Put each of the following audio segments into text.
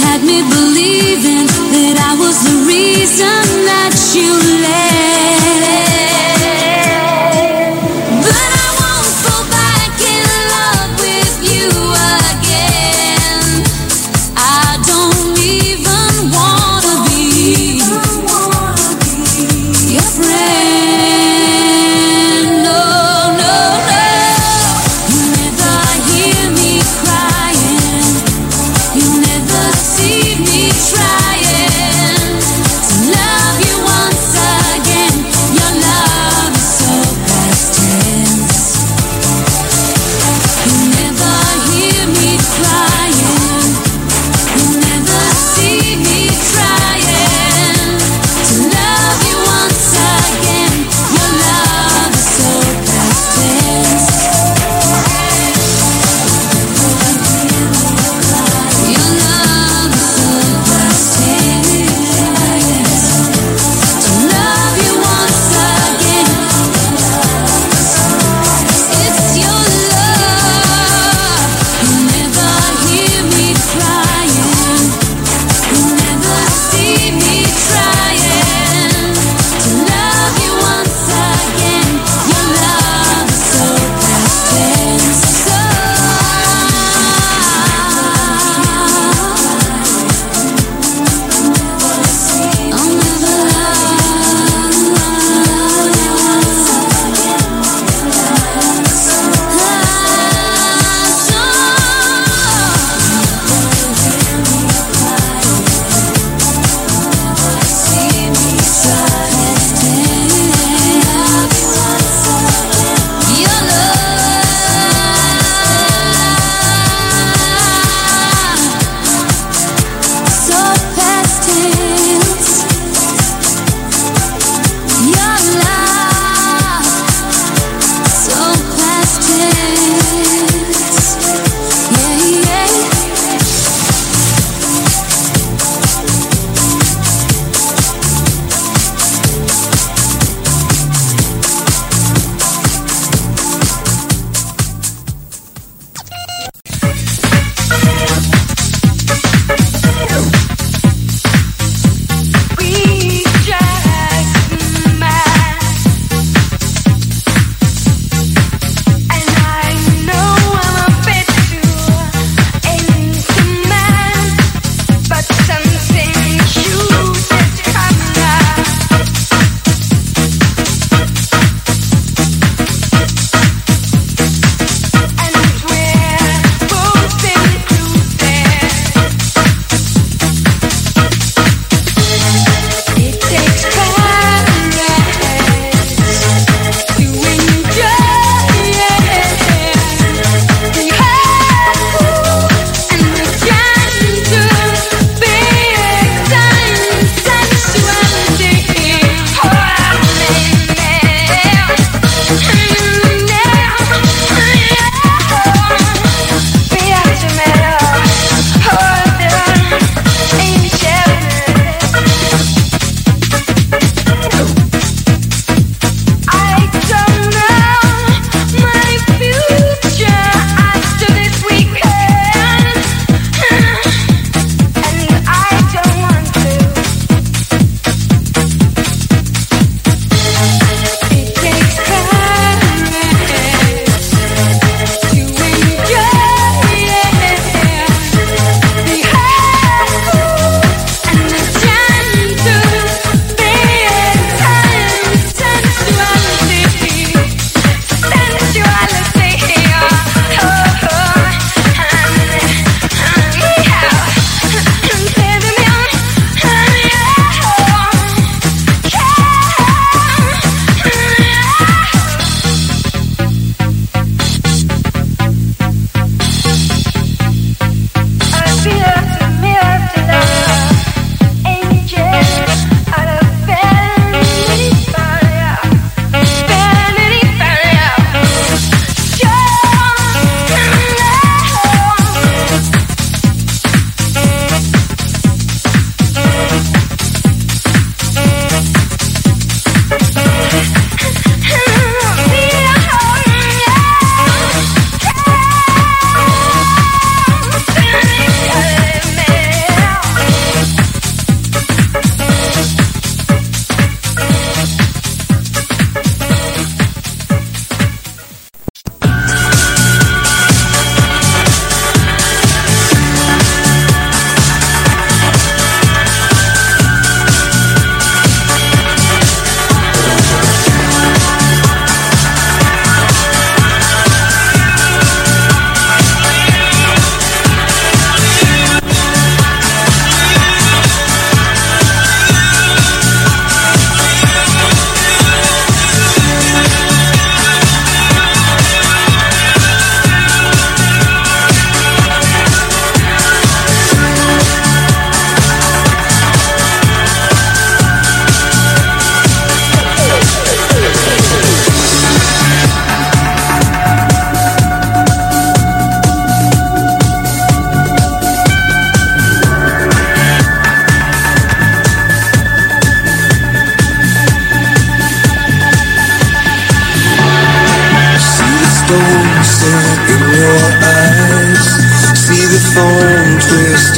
had me believing that I was the reason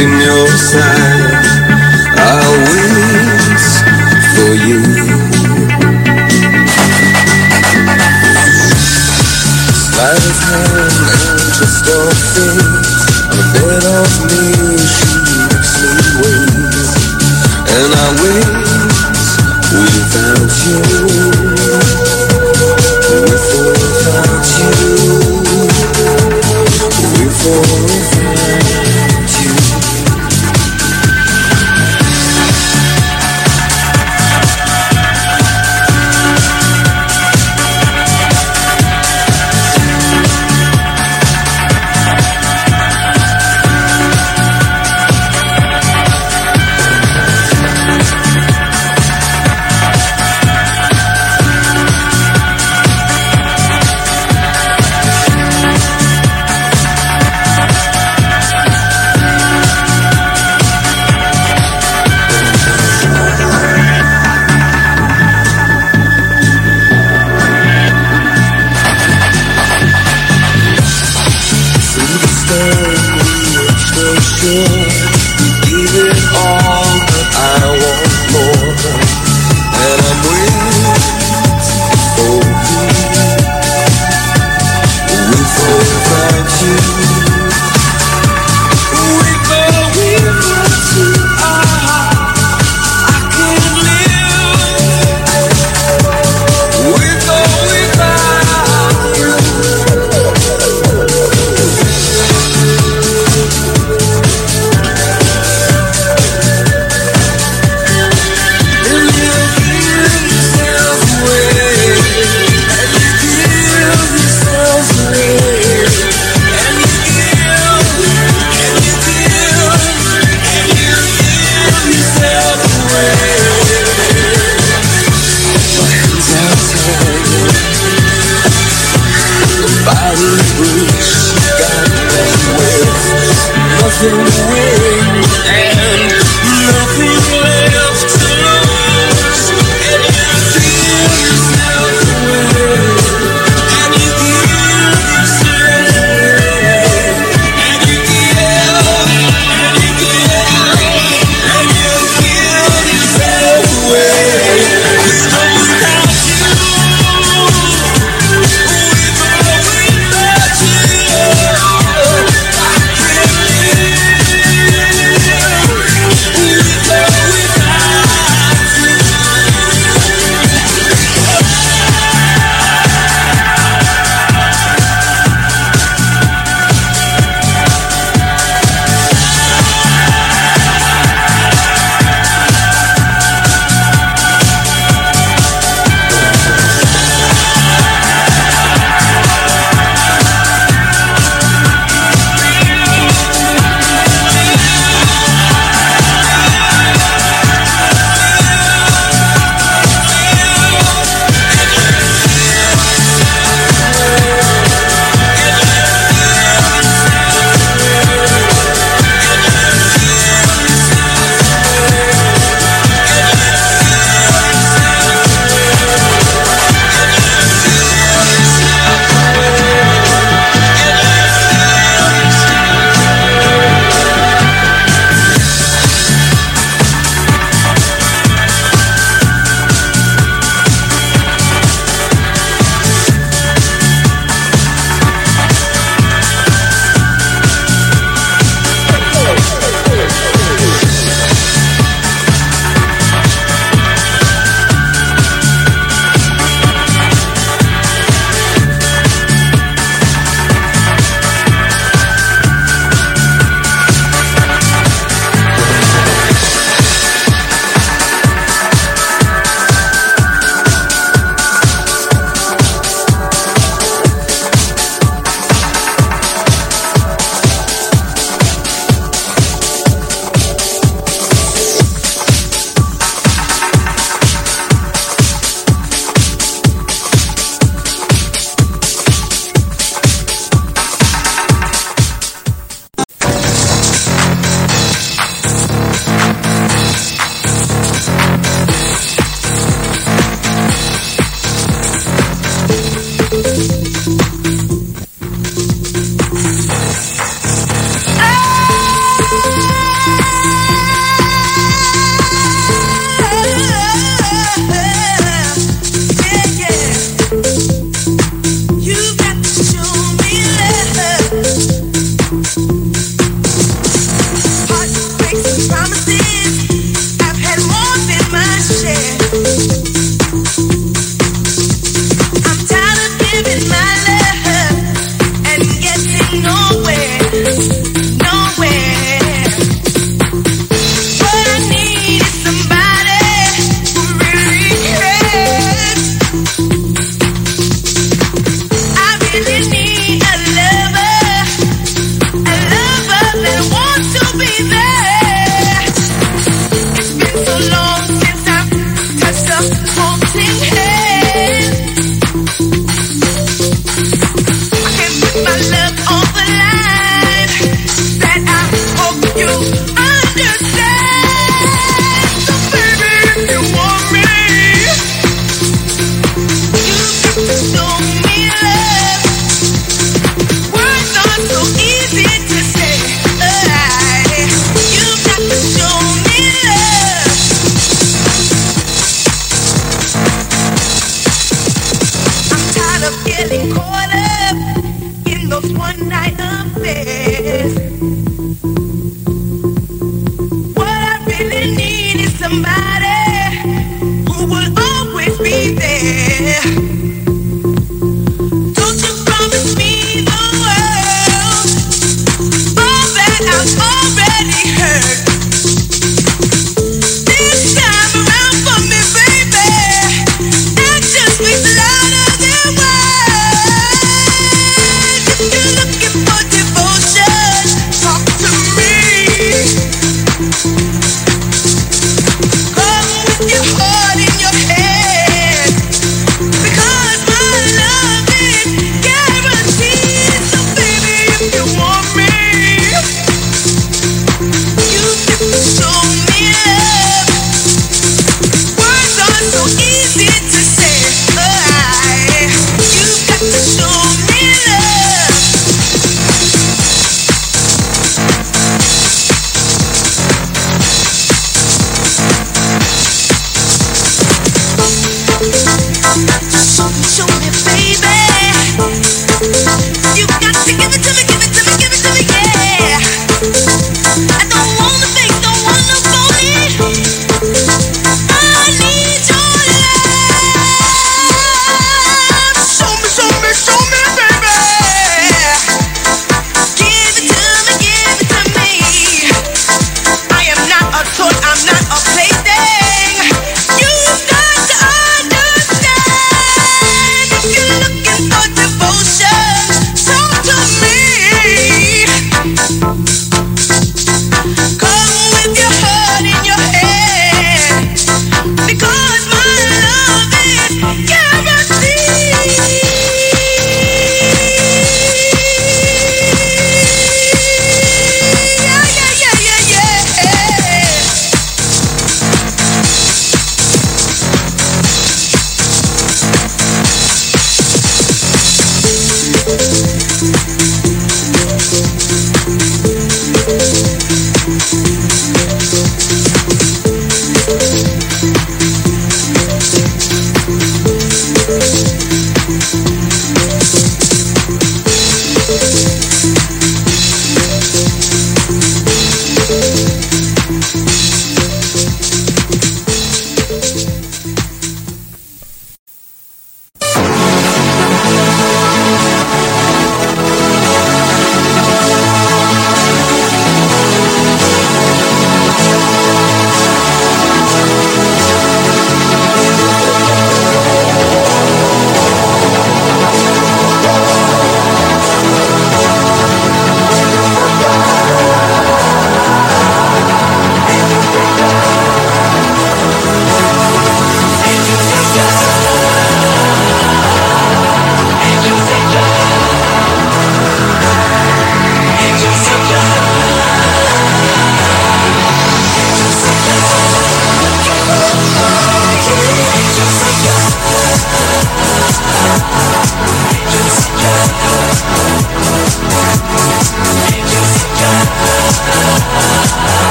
in your side.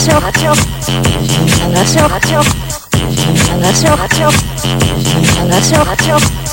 しょう探しょう探しょう探しょう探しょう探しょう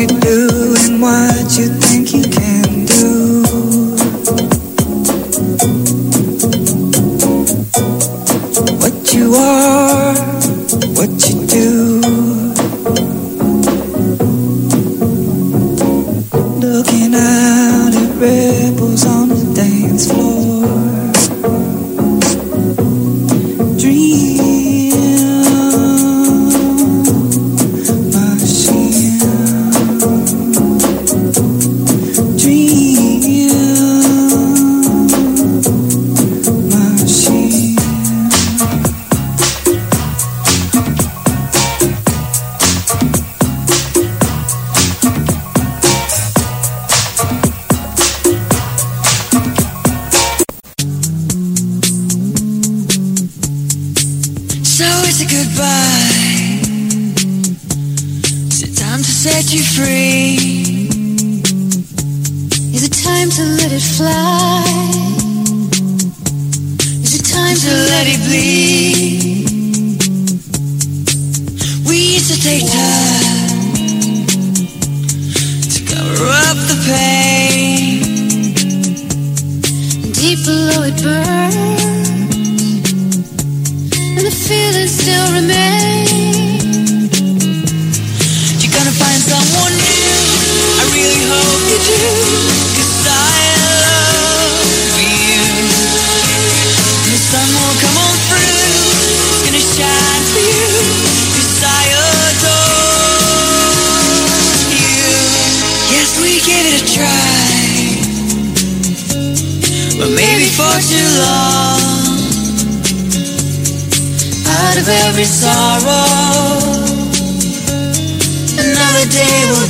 you do and what you think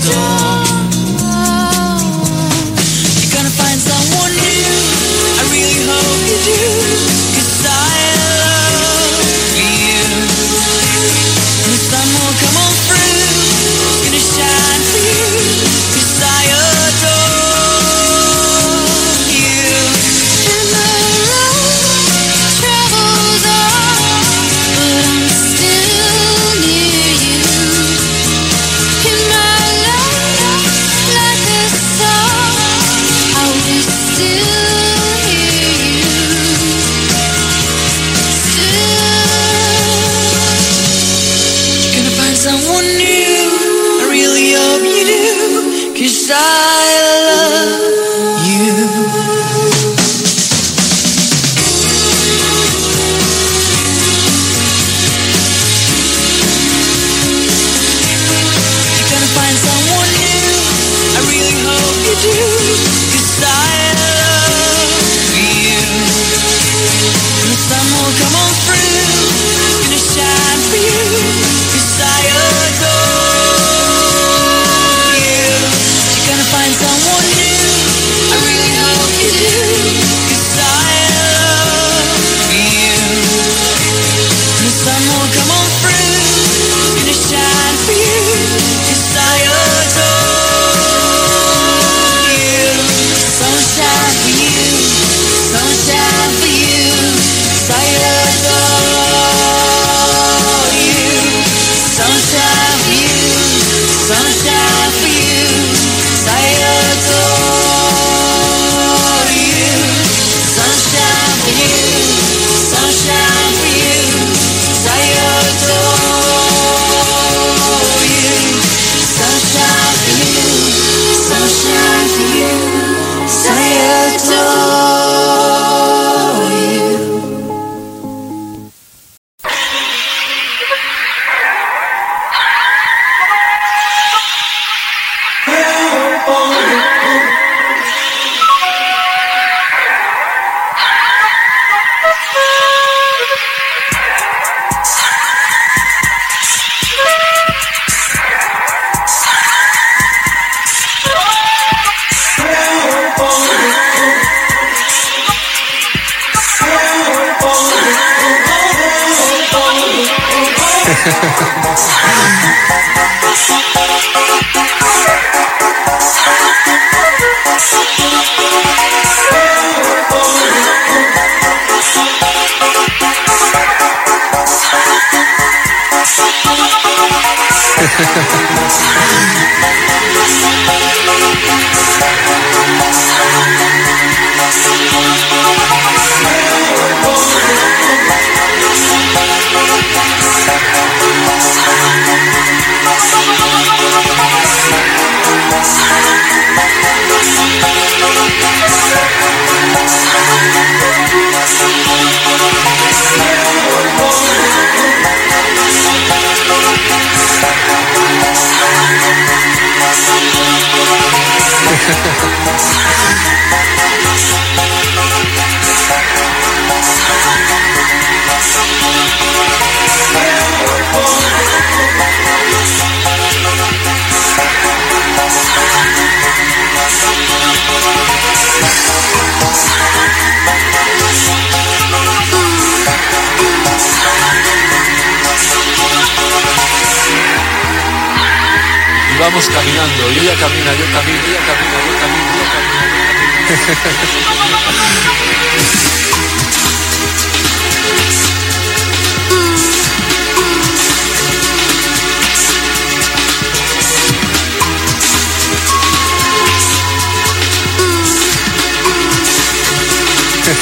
day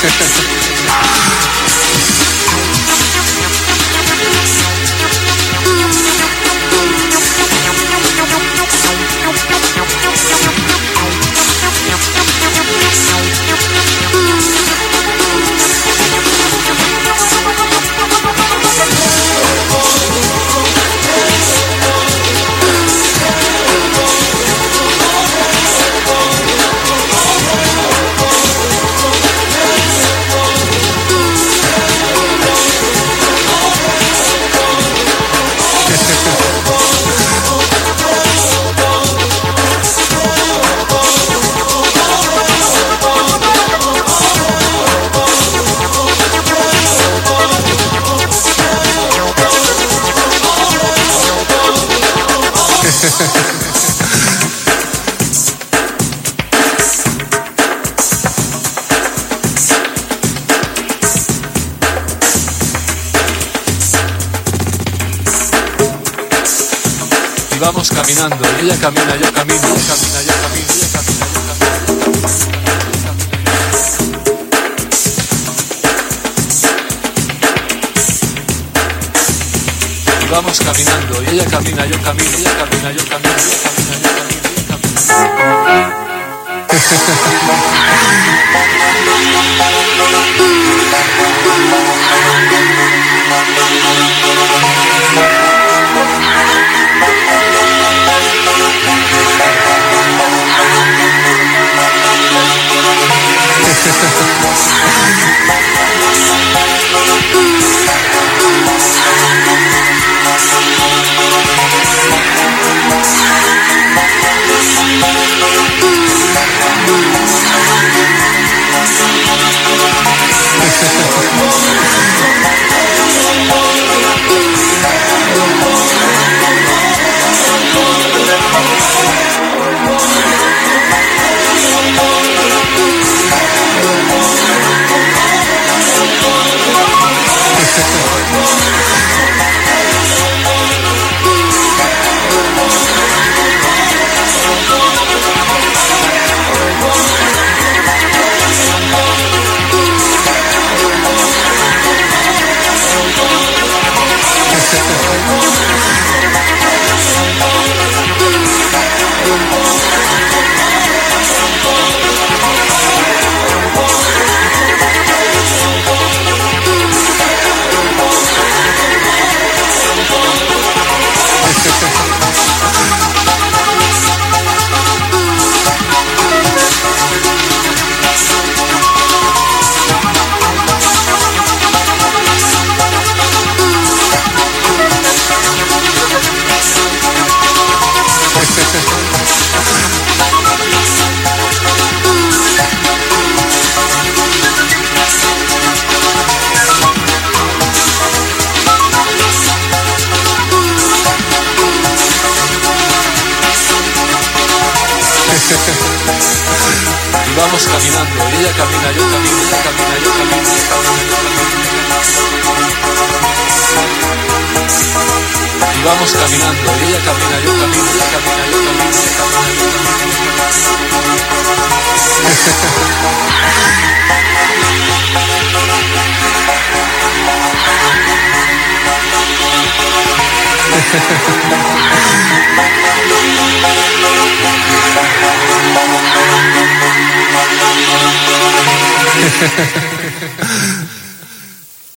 que te ella camina, yo camino, ella camina, yo camino, ella camina, yo camino. Vamos caminando, y ella camina, yo camino, ella camina, yo camino, ella camina, yo camino, ella camina.